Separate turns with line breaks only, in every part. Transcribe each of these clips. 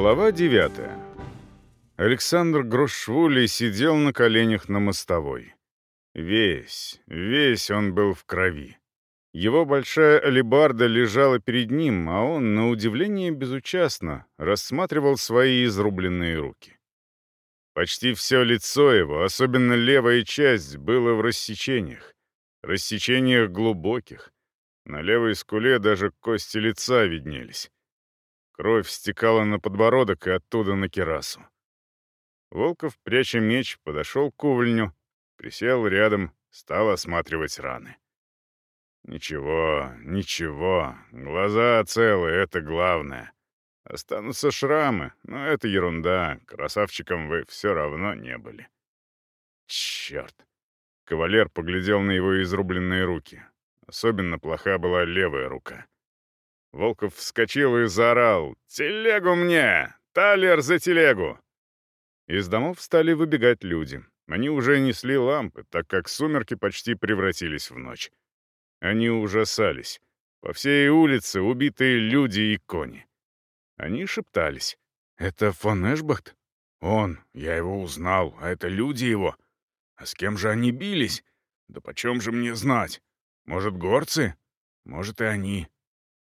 Глава 9. Александр Грошвули сидел на коленях на мостовой. Весь, весь он был в крови. Его большая алебарда лежала перед ним, а он, на удивление безучастно, рассматривал свои изрубленные руки. Почти все лицо его, особенно левая часть, было в рассечениях. Рассечениях глубоких. На левой скуле даже кости лица виднелись. Кровь стекала на подбородок и оттуда на керасу. Волков, пряча меч, подошел к увольню, присел рядом, стал осматривать раны. «Ничего, ничего, глаза целы, это главное. Останутся шрамы, но это ерунда, красавчиком вы все равно не были». «Черт!» Кавалер поглядел на его изрубленные руки. Особенно плоха была левая рука. Волков вскочил и заорал «Телегу мне! Талер за телегу!» Из домов стали выбегать люди. Они уже несли лампы, так как сумерки почти превратились в ночь. Они ужасались. По всей улице убитые люди и кони. Они шептались. «Это фон Эшбахт? Он, я его узнал, а это люди его. А с кем же они бились? Да почем же мне знать? Может, горцы? Может, и они.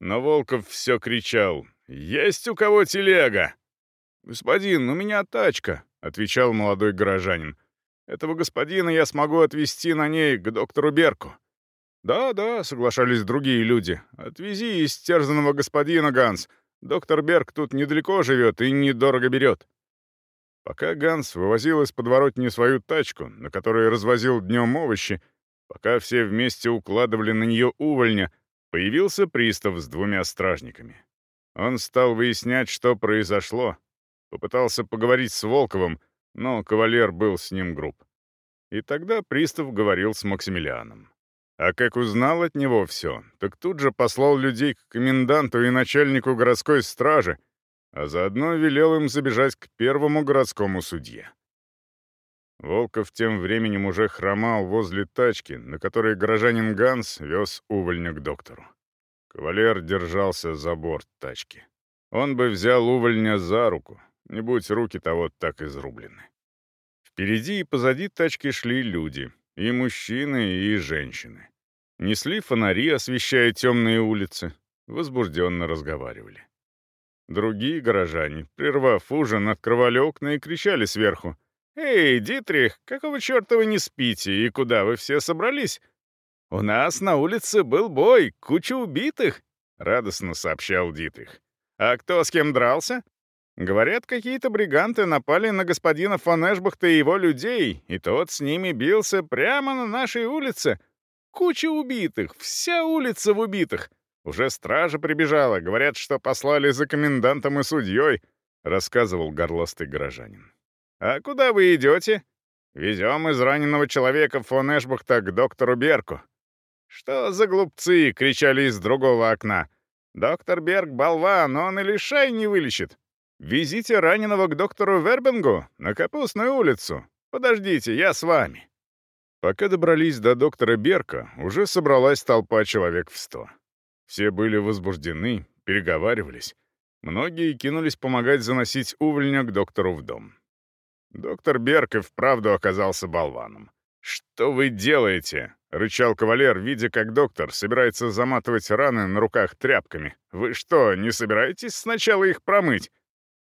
Но Волков все кричал. «Есть у кого телега?» «Господин, у меня тачка», — отвечал молодой горожанин. «Этого господина я смогу отвезти на ней к доктору Берку». «Да, да», — соглашались другие люди. «Отвези истерзанного господина, Ганс. Доктор Берг тут недалеко живет и недорого берет». Пока Ганс вывозил из подворотни свою тачку, на которой развозил днем овощи, пока все вместе укладывали на нее увольня, Появился пристав с двумя стражниками. Он стал выяснять, что произошло. Попытался поговорить с Волковым, но кавалер был с ним груб. И тогда пристав говорил с Максимилианом. А как узнал от него все, так тут же послал людей к коменданту и начальнику городской стражи, а заодно велел им забежать к первому городскому судье. Волков тем временем уже хромал возле тачки, на которой горожанин Ганс вез увольня к доктору. Кавалер держался за борт тачки. Он бы взял увольня за руку, не будь руки того так изрублены. Впереди и позади тачки шли люди, и мужчины, и женщины. Несли фонари, освещая темные улицы, возбужденно разговаривали. Другие горожане, прервав ужин, открывали окна и кричали сверху — «Эй, Дитрих, какого черта вы не спите и куда вы все собрались? У нас на улице был бой, куча убитых», — радостно сообщал Дитрих. «А кто с кем дрался?» Говорят, какие-то бриганты напали на господина фон Эшбахта и его людей, и тот с ними бился прямо на нашей улице. Куча убитых, вся улица в убитых. Уже стража прибежала, говорят, что послали за комендантом и судьей, — рассказывал горластый горожанин. «А куда вы идете?» «Везем израненного человека фон Эшбухта к доктору Берку». «Что за глупцы?» — кричали из другого окна. «Доктор Берг — болван, он и лишай не вылечит. Везите раненого к доктору Вербингу на Капустную улицу. Подождите, я с вами». Пока добрались до доктора Берка, уже собралась толпа человек в сто. Все были возбуждены, переговаривались. Многие кинулись помогать заносить увольня к доктору в дом. Доктор Берг и вправду оказался болваном. «Что вы делаете?» — рычал кавалер, видя, как доктор собирается заматывать раны на руках тряпками. «Вы что, не собираетесь сначала их промыть?»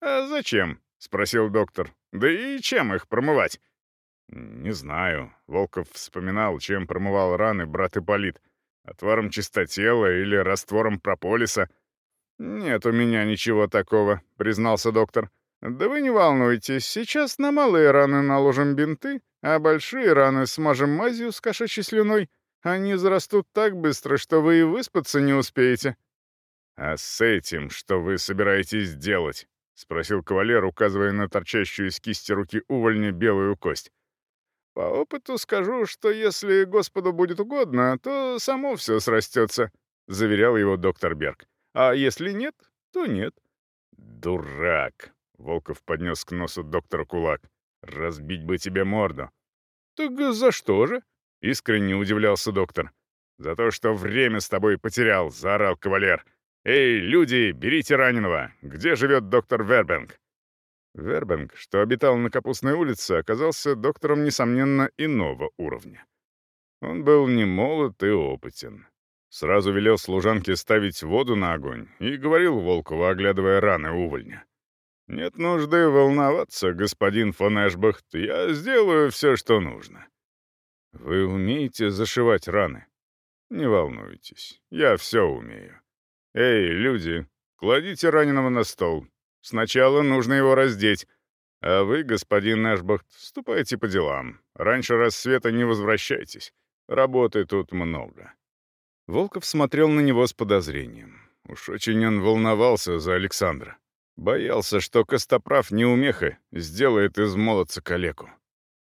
«А зачем?» — спросил доктор. «Да и чем их промывать?» «Не знаю». Волков вспоминал, чем промывал раны брат Ипполит. Отваром чистотела или раствором прополиса. «Нет у меня ничего такого», — признался доктор. «Да вы не волнуйтесь, сейчас на малые раны наложим бинты, а большие раны смажем мазью с кошачьей слюной. Они зарастут так быстро, что вы и выспаться не успеете». «А с этим что вы собираетесь делать?» — спросил кавалер, указывая на торчащую из кисти руки увольня белую кость. «По опыту скажу, что если Господу будет угодно, то само все срастется», — заверял его доктор Берг. «А если нет, то нет». «Дурак!» Волков поднес к носу доктора кулак. «Разбить бы тебе морду». «Так за что же?» — искренне удивлялся доктор. «За то, что время с тобой потерял», — заорал кавалер. «Эй, люди, берите раненого! Где живет доктор Вербенг?» Вербенг, что обитал на Капустной улице, оказался доктором, несомненно, иного уровня. Он был не молод и опытен. Сразу велел служанке ставить воду на огонь и говорил Волкову, оглядывая раны увольня. «Нет нужды волноваться, господин фон Эшбахт, я сделаю все, что нужно». «Вы умеете зашивать раны?» «Не волнуйтесь, я все умею. Эй, люди, кладите раненого на стол. Сначала нужно его раздеть. А вы, господин Эшбахт, ступайте по делам. Раньше рассвета не возвращайтесь. Работы тут много». Волков смотрел на него с подозрением. Уж очень он волновался за Александра. Боялся, что Костоправ неумеха сделает из молодца калеку.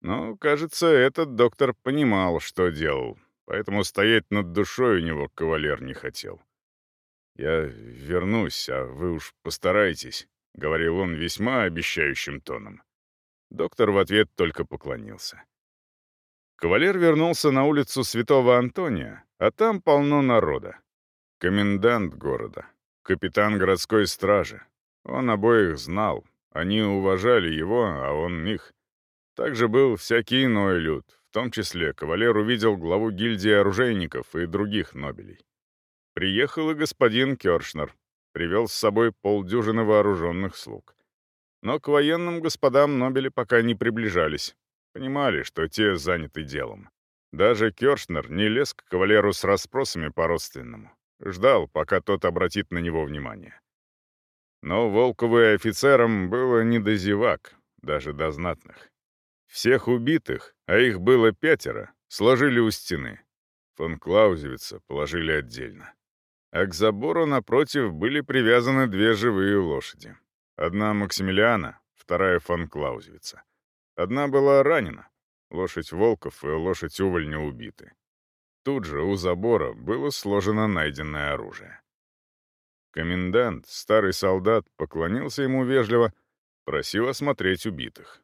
Но, кажется, этот доктор понимал, что делал, поэтому стоять над душой у него кавалер не хотел. «Я вернусь, а вы уж постарайтесь», — говорил он весьма обещающим тоном. Доктор в ответ только поклонился. Кавалер вернулся на улицу Святого Антония, а там полно народа. Комендант города, капитан городской стражи. Он обоих знал, они уважали его, а он их. Также был всякий иной люд, в том числе кавалер увидел главу гильдии оружейников и других нобелей. Приехал и господин Кёршнер, привел с собой полдюжины вооруженных слуг. Но к военным господам Нобели пока не приближались, Понимали, что те заняты делом. Даже Кёршнер не лез к кавалеру с расспросами по-родственному. Ждал, пока тот обратит на него внимание. Но Волкову и офицерам было не до зевак, даже до знатных. Всех убитых, а их было пятеро, сложили у стены. Фон Клаузевица положили отдельно. А к забору напротив были привязаны две живые лошади. Одна Максимилиана, вторая фон Клаузевица. Одна была ранена. Лошадь Волков и лошадь Увольня убиты. Тут же у забора было сложено найденное оружие. Комендант, старый солдат, поклонился ему вежливо, просил осмотреть убитых.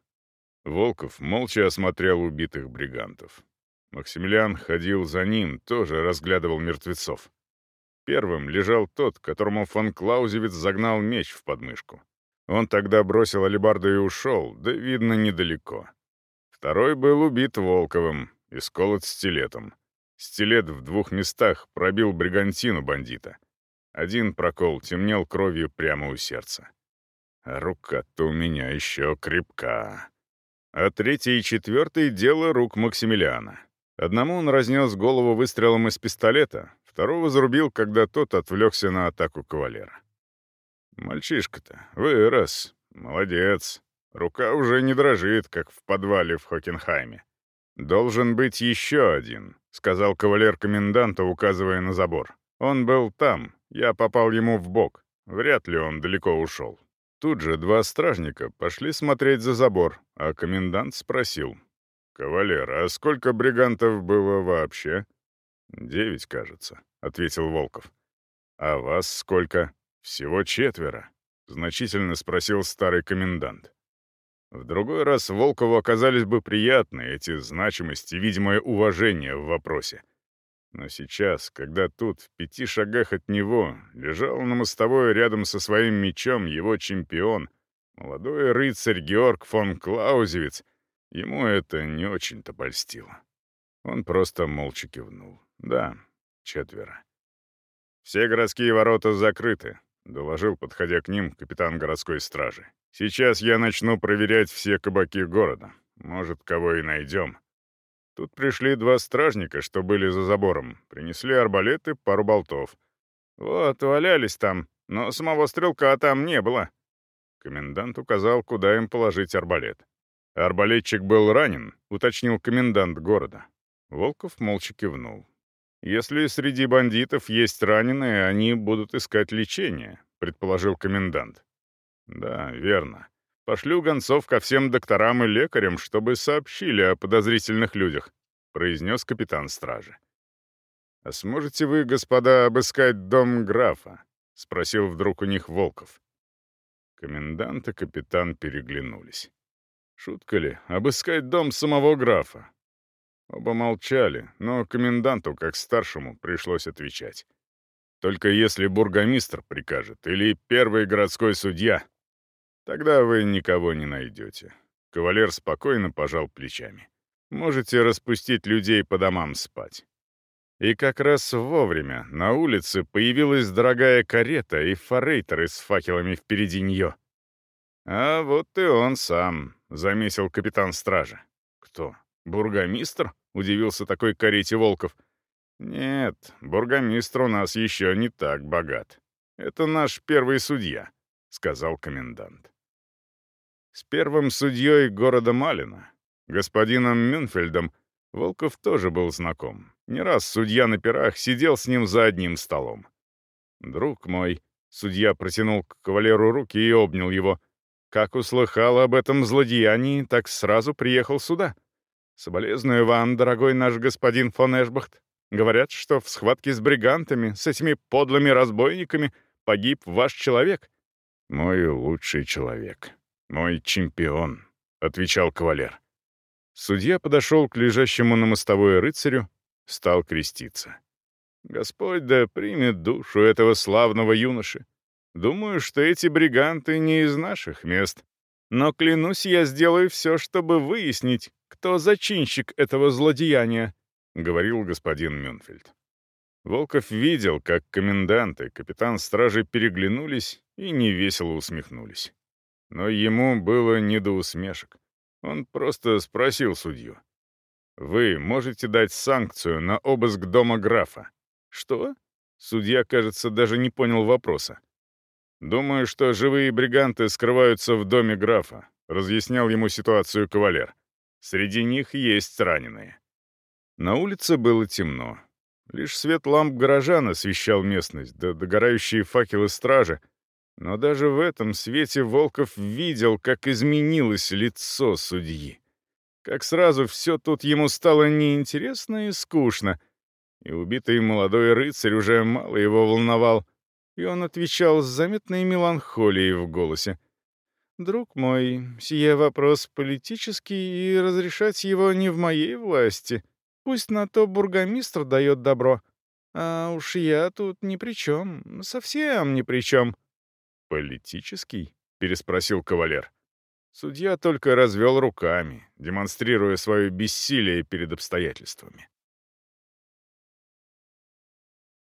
Волков молча осмотрел убитых бригантов. Максимилиан ходил за ним, тоже разглядывал мертвецов. Первым лежал тот, которому фон Клаузевиц загнал меч в подмышку. Он тогда бросил алебарду и ушел, да, видно, недалеко. Второй был убит Волковым и сколот стилетом. Стилет в двух местах пробил бригантину бандита. Один прокол темнел кровью прямо у сердца. Рука-то у меня еще крепка. А третий и четвертый — дело рук Максимилиана. Одному он разнес голову выстрелом из пистолета, второго зарубил, когда тот отвлекся на атаку кавалера. «Мальчишка-то, вырос. Молодец. Рука уже не дрожит, как в подвале в Хокенхайме. Должен быть еще один», — сказал кавалер коменданта, указывая на забор. «Он был там. Я попал ему в бок. Вряд ли он далеко ушел». Тут же два стражника пошли смотреть за забор, а комендант спросил. «Кавалер, а сколько бригантов было вообще?» «Девять, кажется», — ответил Волков. «А вас сколько?» «Всего четверо», — значительно спросил старый комендант. В другой раз Волкову оказались бы приятны эти значимости и видимое уважение в вопросе. Но сейчас, когда тут, в пяти шагах от него, лежал на мостовой рядом со своим мечом его чемпион, молодой рыцарь Георг фон Клаузевиц, ему это не очень-то польстило. Он просто молча кивнул. Да, четверо. Все городские ворота закрыты, — доложил, подходя к ним, капитан городской стражи. «Сейчас я начну проверять все кабаки города. Может, кого и найдем». Тут пришли два стражника, что были за забором. Принесли арбалеты, пару болтов. «Вот, валялись там, но самого стрелка там не было». Комендант указал, куда им положить арбалет. «Арбалетчик был ранен», — уточнил комендант города. Волков молча кивнул. «Если среди бандитов есть раненые, они будут искать лечение», — предположил комендант. «Да, верно. Пошлю гонцов ко всем докторам и лекарям, чтобы сообщили о подозрительных людях», — произнес капитан стражи. «А сможете вы, господа, обыскать дом графа?» — спросил вдруг у них Волков. Комендант и капитан переглянулись. Шутка ли, обыскать дом самого графа? Оба молчали, но коменданту, как старшему, пришлось отвечать. Только если бургомистр прикажет или первый городской судья, тогда вы никого не найдете. Кавалер спокойно пожал плечами. Можете распустить людей по домам спать. И как раз вовремя на улице появилась дорогая карета и форейтеры с факелами впереди нее. «А вот и он сам», — заметил капитан стражи. «Кто? Бургомистр?» — удивился такой карете Волков. «Нет, бургомистр у нас еще не так богат. Это наш первый судья», — сказал комендант. С первым судьей города Малина, господином Мюнфельдом, Волков тоже был знаком. Не раз судья на пирах сидел с ним за одним столом. «Друг мой», — судья протянул к кавалеру руки и обнял его, «как услыхал об этом злодеянии, так сразу приехал сюда. Соболезную вам, дорогой наш господин фон Эшбахт. Говорят, что в схватке с бригантами, с этими подлыми разбойниками, погиб ваш человек». «Мой лучший человек, мой чемпион», — отвечал кавалер. Судья подошел к лежащему на мостовой рыцарю, стал креститься. «Господь да примет душу этого славного юноши. Думаю, что эти бриганты не из наших мест. Но, клянусь, я сделаю все, чтобы выяснить, кто зачинщик этого злодеяния», — говорил господин Мюнфельд. Волков видел, как комендант и капитан стражи переглянулись и невесело усмехнулись. Но ему было не до усмешек. Он просто спросил судью. Вы можете дать санкцию на обыск дома графа. Что? Судья, кажется, даже не понял вопроса. Думаю, что живые бриганты скрываются в доме графа, разъяснял ему ситуацию кавалер. Среди них есть раненые. На улице было темно. Лишь свет ламп горожан освещал местность, да догорающие факелы стражи. Но даже в этом свете Волков видел, как изменилось лицо судьи как сразу все тут ему стало неинтересно и скучно, и убитый молодой рыцарь уже мало его волновал, и он отвечал с заметной меланхолией в голосе. «Друг мой, сие вопрос политический, и разрешать его не в моей власти. Пусть на то бургомистр дает добро. А уж я тут ни при чем, совсем ни при чем». «Политический?» — переспросил кавалер. Судья только развел руками, демонстрируя свое бессилие перед обстоятельствами.